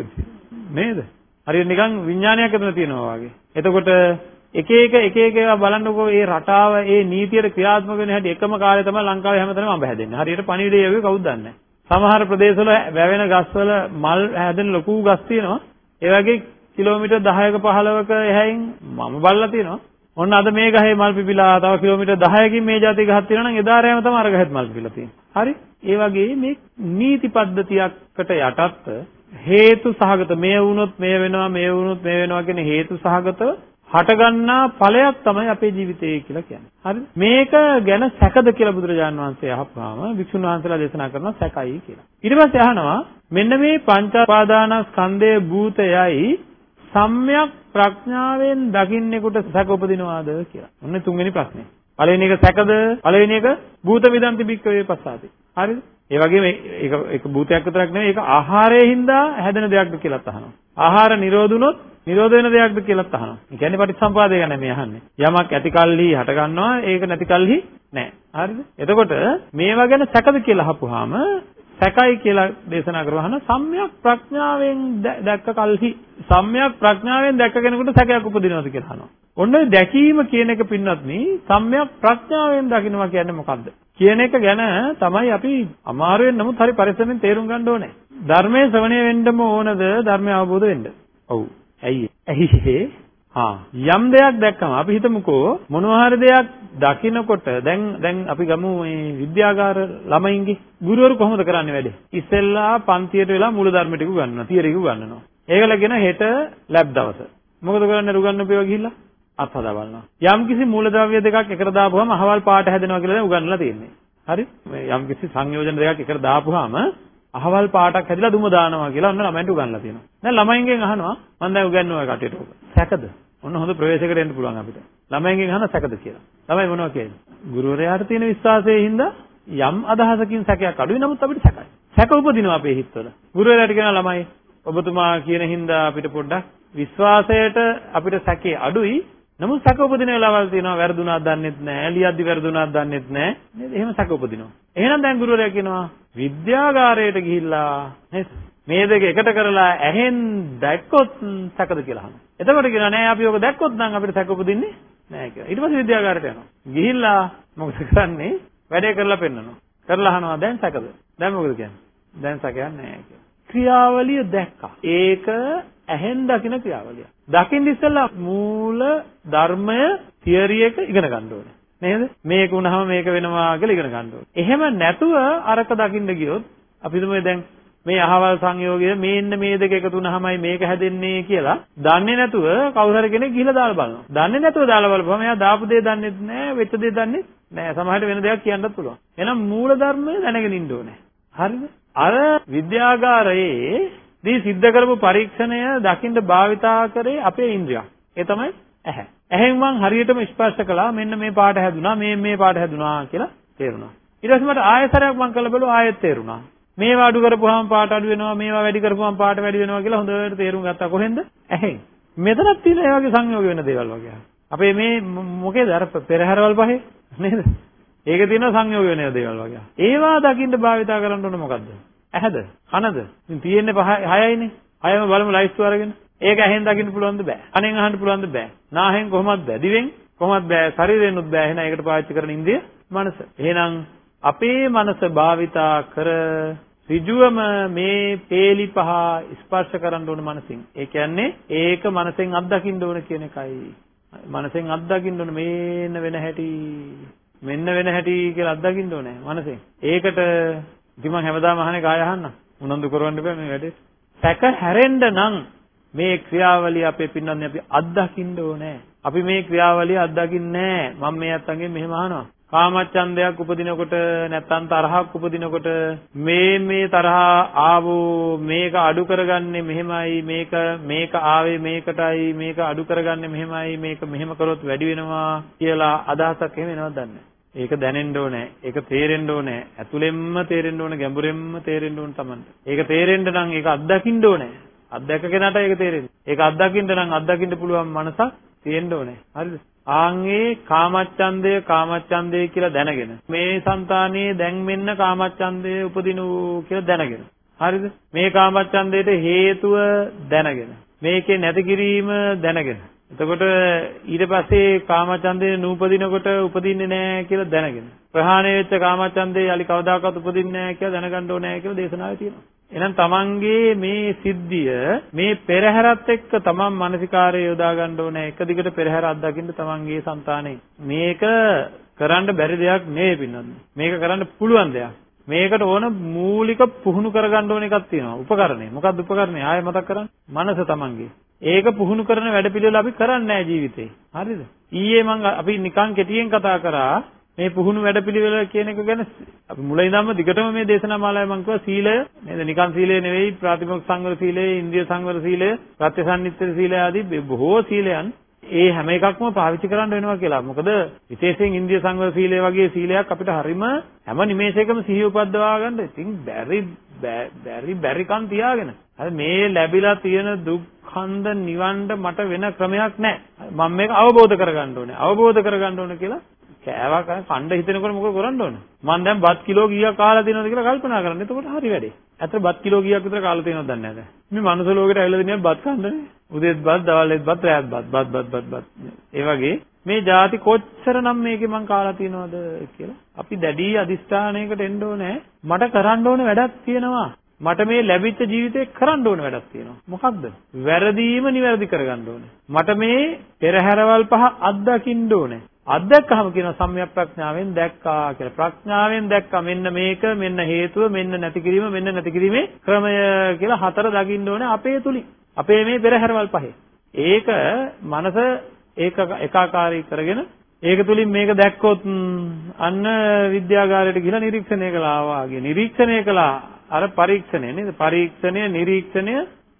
නේද? හරියට නිකන් විඥානයක් ඇතුළත තියනවා වගේ. එතකොට එක එක එක එක ඒවා බලන්නකෝ මේ රටාව ඒ නීතියට ක්‍රියාත්මක වෙන හැටි එකම කාලේ තමයි ලංකාවේ හැමතැනම අඹ හැදෙන්නේ. හරියට පණිවිඩය යවුවේ කවුද දන්නේ සමහර ප්‍රදේශවල වැවෙන ගස්වල මල් හැදෙන ලොකු ගස් තියෙනවා. ඒ වගේ කිලෝමීටර් 10ක 15ක එහැයින් මම බලලා තියෙනවා. ඔන්න අද මේ ගහේ මල් පිපිලා තව කිලෝමීටර් 10කින් මේ જાති ගහක් තියෙනවා නම් එදා රෑම තමයි අර ගහෙත් මල් පිපිලා තියෙන්නේ. හරි? ඒ වගේ මේ නීති පද්ධතියකට යටත් හේතු සහගත මේ වුණොත් මේ වෙනවා මේ වුණොත් මේ වෙනවා කියන හේතු සහගතව හටගන්නා ඵලයක් තමයි අපේ ජීවිතය කියලා කියන්නේ. හරිද? මේක ගැන සැකද කියලා බුදුරජාන් වහන්සේ අහපුවාම වික්ෂුන් වහන්සේලා දේශනා කරනවා සැකයි කියලා. ඊට පස්සේ අහනවා මෙන්න මේ පංච උපාදානස්කන්ධයේ භූතයයි සම්‍යක් ප්‍රඥාවෙන් දකින්නෙකුට සැක උපදිනවාද කියලා. ඔන්න තුන්වෙනි ප්‍රශ්නේ. පළවෙනි එක සැකද? පළවෙනි එක භූත විදන්ති බික්කවේ පස්සාති. හරිද? ඒ වගේම ඒක ඒක භූතයක් විතරක් නෙවෙයි ඒක ආහාරයෙන් හින්දා හැදෙන දෙයක්ද කියලාත් අහනවා. ආහාර නිරෝධුනොත් නිරෝධ වෙන දෙයක්ද කියලාත් අහනවා. ඒ කියන්නේ පටිච්චසම්පාදය ගැන මේ අහන්නේ. යමක් ඇති කල්හි හට ගන්නවා ඒක නැති කල්හි නැහැ. හරිද? එතකොට මේවා ගැන සැකද කියලා අහපුවාම සැකයි කියලා දේශනා කරවහන සම්‍යක් ප්‍රඥාවෙන් දැක්ක කල්හි සම්‍යක් ප්‍රඥාවෙන් දැක්ක කෙනෙකුට සැකයක් උපදිනවද කියලා අහනවා. ඔන්න ඔය දැකීම කියන එක පින්වත්නි සම්‍යක් ප්‍රඥාවෙන් දකින්නවා කියන්නේ මොකද්ද? කියන එක ගැන තමයි අපි අමාරුවෙන් නමුත් හරි පරිස්සමෙන් තේරුම් ගන්න ඕනේ. ධර්මයේ ශ්‍රවණය වෙන්නම ඕනද ධර්මය අවබෝධ වෙන්න? ඔව්. ඇයි? ඇයි හා යම් දෙයක් දැක්කම අපි හිතමුකෝ මොනවා හරි දෙයක් දකිනකොට දැන් දැන් අපි ගමු මේ විද්‍යාගාර ළමයින්ගේ ගුරුවරු කොහොමද කරන්නේ වැඩේ? ඉස්සෙල්ලා පන්තියට වෙලා මූල ධර්ම ටික උගන්වනවා, තියරි උගන්වනවා. ඒකලගෙන හෙට ලැබ් දවස. මොකද කරන්නේ උගන්වපේවා ගිහිල්ලා? අත්හදා බලනවා. යම් කිසි මූලද්‍රව්‍ය දෙකක් එකට දාපුවම අහවල් පාට හැදෙනවා කියලා උගන්වලා තියෙන්නේ. හරි? යම් කිසි සංයෝජන දෙකක් එකට දාපුවාම අහවල් පාටක් හැදිලා දුම දානවා කියලා ඔන්න ළමයින්ට උගන්වලා තියෙනවා. දැන් ළමයින්ගෙන් අහනවා මම දැන් උගන්වනවා කටේට ඕක. සැකද? ඔන්න හොඳ ප්‍රවේශයකට එන්න පුළුවන් අපිට. ළමයින්ගෙන් අහන සැකද කියලා. ළමයි මොනවා කියන්නේ? ගුරුවරයාට තියෙන විශ්වාසයේ හින්දා යම් අදහසකින් සැකයක් අඩුයි නමුත් අපිට සැකයි. සැක උපදිනවා අපේ හිතවල. ගුරුවරයාට කියනවා ළමයි ඔබතුමා කියන හින්දා අපිට පොඩ්ඩක් විශ්වාසයට අපිට සැකේ අඩුයි. නමුත් සැක උපදින වෙලාවල් තියෙනවා වැරදුනාක් දන්නෙත් නැහැ, ලියද්දි වැරදුනාක් දන්නෙත් නැහැ. නේද? එහෙම සැක උපදිනවා. එහෙනම් දැන් ගුරුවරයා කියනවා විද්‍යාගාරයට ගිහිල්ලා නේද? මේ දෙක එකට කරලා ඇහෙන් දැක්කොත් සැකද කියලා අහනවා. එතකොට කියනවා නෑ අපි ඔක දැක්කොත් නම් අපිට සැක උපදින්නේ නෑ කියලා. ඊට පස්සේ විද්‍යාගාරයට යනවා. ගිහිල්ලා මොකද කරන්නේ? වැඩේ කරලා පෙන්නනවා. කරලා අහනවා දැන් සැකද? දැන් මොකද කියන්නේ? දැන් සැකයක් නෑ කියලා. ක්‍රියාවලිය දැක්කා. ඒක ඇහෙන් දකින ක්‍රියාවලිය. දකින්න ඉස්සෙල්ලා මූල ධර්මය තියරි එක ඉගෙන ගන්න ඕනේ. නේද? මේක වුණාම මේක වෙනවා කියලා ඉගෙන ගන්න ඕනේ. එහෙම නැතුව අරක දකින්න ගියොත් අපි හිතමු දැන් මේ අහවල් සංයෝගය මේන්න මේ දෙක එකතු වුනහමයි මේක හැදෙන්නේ කියලා දන්නේ නැතුව කවුරු හරි කෙනෙක් ගිහිල්ලා දාලා බලනවා. දන්නේ නැතුව දාලා බලපුවම එයා දාපු දේ දන්නේ නැහැ, වෙච්ච දේ දන්නේ නැහැ. සමහරට වෙන දෙයක් කියන්නත් පුළුවන්. එහෙනම් මූල ධර්මය දැනගෙන ඉන්න ඕනේ. හරිද? අර විද්‍යාගාරයේ දී සිද්ධ කරපු පරීක්ෂණය දකින්න භාවිතා කරේ අපේ ඉන්ද්‍රියක්. ඒ තමයි ඇහැ. ඇහෙන් මං හරියටම ස්පර්ශ කළා මෙන්න මේ පාට හැදුනා මේ මේ පාට හැදුනා කියලා තේරුණා. ඊට පස්සේ මට ආයෙසරයක් මං කළ බැලුවා ආයෙත් තේරුණා. මේවා අඩු කරපුවාම පාට අඩු වෙනවා මේවා වැඩි කරපුවාම පාට වැඩි වෙනවා කියලා හොඳට තේරුම් ගත්තා කොහෙන්ද ඇහෙන් මෙතනත් තියෙන ඒ වගේ සංයෝග වෙන දේවල් වගේ අපේ මේ මොකේද අර පෙරහැරවල් පහේ නේද ඒක තියෙන සංයෝග වෙන දේවල් වගේ ඒවා දකින්න භාවිතා කරන්න ඕන මොකද්ද ඇහැද කනද ඉතින් තියෙන්නේ හයයිනේ අයම බලමු ලයිස්තු අරගෙන. ඒක ඇහෙන් දකින්න පුළුවන්ද බෑ. කනෙන් අහන්න පුළුවන්ද බෑ. නාහෙන් කොහොමද බෑ. දිවෙන් කොහොමද බෑ. ශරීරයෙන්ුත් බෑ. එහෙනම් ඒකට පාවිච්චි කරන ඉන්ද්‍රිය මනස. එහෙනම් අපේ මනස භාවිතා කර ඍජුවම මේ පේලි පහ ස්පර්ශ කරන්න ඕන මනසින්. ඒ කියන්නේ ඒක මනසෙන් අත්දකින්න ඕන කියන එකයි. මනසෙන් අත්දකින්න ඕන මේන්න වෙන හැටි. මෙන්න වෙන හැටි කියලා අත්දකින්න ඕනේ මනසෙන්. ඒකට ඉතින් මම හැමදාම අහන්නේ කාය අහන්න. උනන්දු කරවන්න බෑ මේ වැඩේ. සැක හැරෙන්න නම් මේ ක්‍රියාවලිය අපේ පින්නන්නේ අපි අත්දකින්න ඕනේ. අපි මේ ක්‍රියාවලිය අත්දකින්නේ නැහැ. මම මේ අත්තන්ගෙන් මෙහෙම අහනවා. කාමච්ඡන්දයක් උපදිනකොට නැත්නම් තරහක් උපදිනකොට මේ මේ තරහ ආවෝ මේක අඩු කරගන්නේ මෙහෙමයි මේක මේක ආවේ මේකටයි මේක අඩු කරගන්නේ මෙහෙමයි මේක මෙහෙම කරොත් වැඩි වෙනවා කියලා අදහසක් එහෙම එනවද දන්නේ ඒක දැනෙන්න ඕනේ. ඒක තේරෙන්න ඕනේ. ඇතුළෙන්ම තේරෙන්න ඕනේ, ගැඹුරෙන්ම තේරෙන්න ඕනේ Taman. ඒක තේරෙන්න නම් ඒක අත්දකින්න ඕනේ. අත්දැක කෙනාට ඒක තේරෙන්නේ. ඒක අත්දකින්න නම් අත්දකින්න පුළුවන් මනසක් තියෙන්න ඕනේ. හරිද? ආන්ගේ කාමච්ඡන්දය කාමච්ඡන්දය කියලා දැනගෙන මේ సంతානයේ දැන් මෙන්න කාමච්ඡන්දය උපදිනු කියලා දැනගෙන. හරිද? මේ කාමච්ඡන්දයට හේතුව දැනගෙන මේකේ නැති කිරීම දැනගෙන. එතකොට ඊට පස්සේ කාමචන්දේ නූපදිනකොට උපදින්නේ නැහැ කියලා දැනගෙන. ප්‍රහාණය වෙච්ච කාමචන්දේ යලි කවදාකවත් උපදින්නේ නැහැ කියලා දැනගන්න ඕනේ කියලා දේශනාවේ තියෙනවා. එහෙනම් තමන්ගේ මේ සිද්ධිය මේ පෙරහැරත් එක්ක තමන් මානසිකාරය යොදා ගන්න ඕනේ. එක දිගට පෙරහැර අත්දකින්න තමන්ගේ సంతානේ. මේක කරන්න බැරි දෙයක් නෙවෙයි පින්නත්. මේක කරන්න පුළුවන් දෙයක්. මේකට ඕන මූලික පුහුණු කරගන්න ඕන එකක් තියෙනවා. උපකරණය. මොකක්ද උපකරණය? ආයෙ මතක් කරන්න. මනස තමන්ගේ. ඒක පුහුණු කරන වැඩපිළිවෙල අපි කරන්නේ නැහැ ජීවිතේ. හරිද? ඊයේ මම අපි නිකන් කෙටියෙන් කතා කරා මේ පුහුණු වැඩපිළිවෙල කියන එක ගැන අපි මුල ඉඳන්ම දිගටම මේ දේශනා මාලාවේ මම කිව්වා සීලය නේද? නිකන් සීලය නෙවෙයි ප්‍රාතිමොක්ඛ සංවර සීලය, ඉන්ද්‍රිය සංවර සීලය, ප්‍රත්‍යසන්නිත්‍ය සීලය ආදී බොහෝ සීලයන් ඒ හැම එකක්ම පාවිච්චි කරන්න වෙනවා කියලා. මොකද විශේෂයෙන් ඉන්ද්‍රිය සංවර සීලය වගේ සීලයක් අපිට හරීම හැම නිමේෂයකම සිහිය උපද්දවා ගන්න. ඉතින් බැරි බැරි බැරිකම් තියාගෙන. හරි මේ ලැබිලා තියෙන දුක් හන්ද නිවන්න මට වෙන ක්‍රමයක් නැහැ. මම මේක අවබෝධ කරගන්න ඕනේ. අවබෝධ කරගන්න ඕනේ කියලා කෑවා කන්න හිතෙනකොට මොකද කරන්න ඕනේ? මම දැන් බත් කිලෝ කීයක් කාලා තියෙනවද කියලා කල්පනා කරන්න. එතකොට හරි වැඩේ. ඇත්තට බත් කිලෝ කීයක් විතර කාලා තියෙනවද දන්නේ නැහැ. මේ මනුස්ස ලෝකෙට ඇවිල්ලා දිනේ බත් කන්නනේ. උදේත් බත්, දවල්ෙත් බත්, රාත් බත්, බත් බත් බත් බත්. ඒ වගේ මේ ಜಾති කොච්චරනම් මේකේ මං කාලා තියෙනවද කියලා අපි දැඩි අදිස්ථානයකට එන්න ඕනේ. මට කරන්න ඕනේ වැඩක් තියෙනවා. මට මේ ලැබිච්ච ජීවිතේ කරන්න ඕන වැඩක් තියෙනවා. මොකක්ද? වැරදීම නිවැරදි කරගන්න ඕනේ. මට මේ පෙරහැරවල් පහ අත්දකින්න ඕනේ. අත්දැක්කහම කියන සම්‍යක් ප්‍රඥාවෙන් දැක්කා කියලා. ප්‍රඥාවෙන් දැක්කා මෙන්න මේක මෙන්න හේතුව මෙන්න නැති කිරීම මෙන්න නැති කිරීමේ ක්‍රමය කියලා හතර දකින්න ඕනේ අපේ තුලින්. අපේ මේ පෙරහැරවල් පහේ. ඒක මනස ඒක එකාකාරී කරගෙන ඒක තුලින් මේක දැක්කොත් අන්න විද්‍යාගාරයට ගිහිලා නිරීක්ෂණය කළා වාගේ නිරීක්ෂණය කළා අර පරීක්ෂණය නේද පරීක්ෂණය නිරීක්ෂණය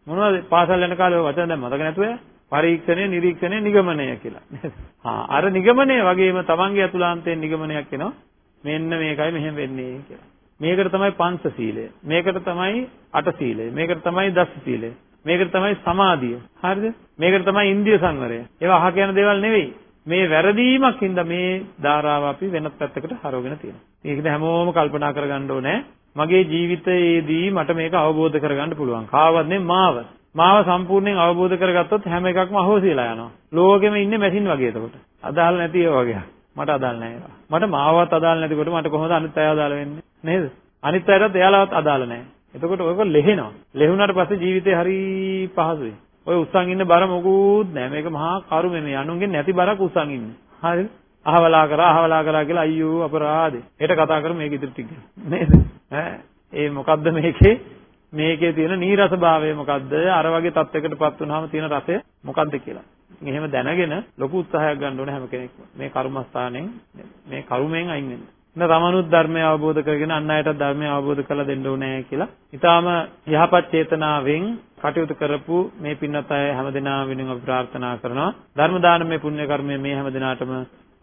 මොනවද පාසල් යන කාලේ ඔය වචන දැන් මතක නැතුව පරීක්ෂණය නිරීක්ෂණය නිගමනය කියලා. නේද හා අර නිගමනය වගේම තමන්ගේ අතුලාන්තයෙන් නිගමනයක් එනවා. මෙන්න මේකයි මෙහෙම වෙන්නේ කියලා. මේකට තමයි පංච සීලය මේකට තමයි අට සීලය මේකට තමයි දස සීලය මේකට තමයි සමාධිය. හරිද? මේකට තමයි ඉන්ද්‍රිය සංවරය. ඒවා අහ කියන දේවල් නෙවෙයි. මේ වැරදීමක් හින්දා මේ ධාරාව අපි වෙනත් පැත්තකට හරවගෙන තියෙනවා. ඒකද හැමෝම කල්පනා කරගන්න ඕනේ. මගේ ජීවිතයේදී මට මේක අවබෝධ කරගන්න පුළුවන්. කාවත් මාව. මාව සම්පූර්ණයෙන් අවබෝධ කරගත්තොත් හැම එකක්ම අහෝසියලා යනවා. ලෝකෙම ඉන්නේ මැෂින් වගේ එතකොට. අදාළ නැති ඒවා වගේ. මට අදාළ නැහැ ඒවා. මට මාවවත් අදාළ නැතිකොට මට කොහොමද අනිත් අය අදාළ වෙන්නේ? නේද? අනිත් අයටත් එයාලවත් අදාළ නැහැ. එතකොට ඔයක ලෙහෙනවා. ලෙහුණාට පස්සේ ජීවිතේ හරි පහසුයි. ඔය උස්සන් ඉන්න බර මොකුත් නැහැ. මේක මහා කරුමේ මේ අනුන්ගේ නැති බරක් උස්සන් ඉන්නේ. හරිද? අහවලා කරා අහවලා කරා කියලා අයියෝ අපරාධේ. හෙට කතා කරමු මේක ඉදිරි ටික. නේද? ඈ ඒ මොකද්ද මේකේ මේකේ තියෙන නීරස භාවය මොකද්ද? අර වගේ තත්යකටපත් වුනහම තියෙන රසය මොකද්ද කියලා. එහෙම දැනගෙන ලොකු උත්සාහයක් ගන්න ඕනේ හැම කෙනෙක්ම. මේ කර්මස්ථානෙන් මේ කරුමෙන් අයින් වෙන්න. ඉතින් තමනුත් ධර්මය අවබෝධ කරගෙන අන් අයටත් ධර්මය අවබෝධ කරලා දෙන්න ඕනේ කියලා. ඊටාම යහපත් චේතනාවෙන් කටයුතු කරපු මේ පින්වත් අය හැමදෙනා වෙනුවෙන් අපි ප්‍රාර්ථනා කරනවා. ධර්ම දානමය පුණ්‍ය කර්මය මේ හැමදෙනාටම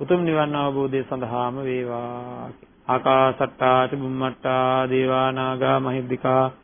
උතුම් නිවන් අවබෝධය සඳහාම වේවා. ආකාසට්ටා චුම්මට්ටා දේවා නාග මහිද්దికා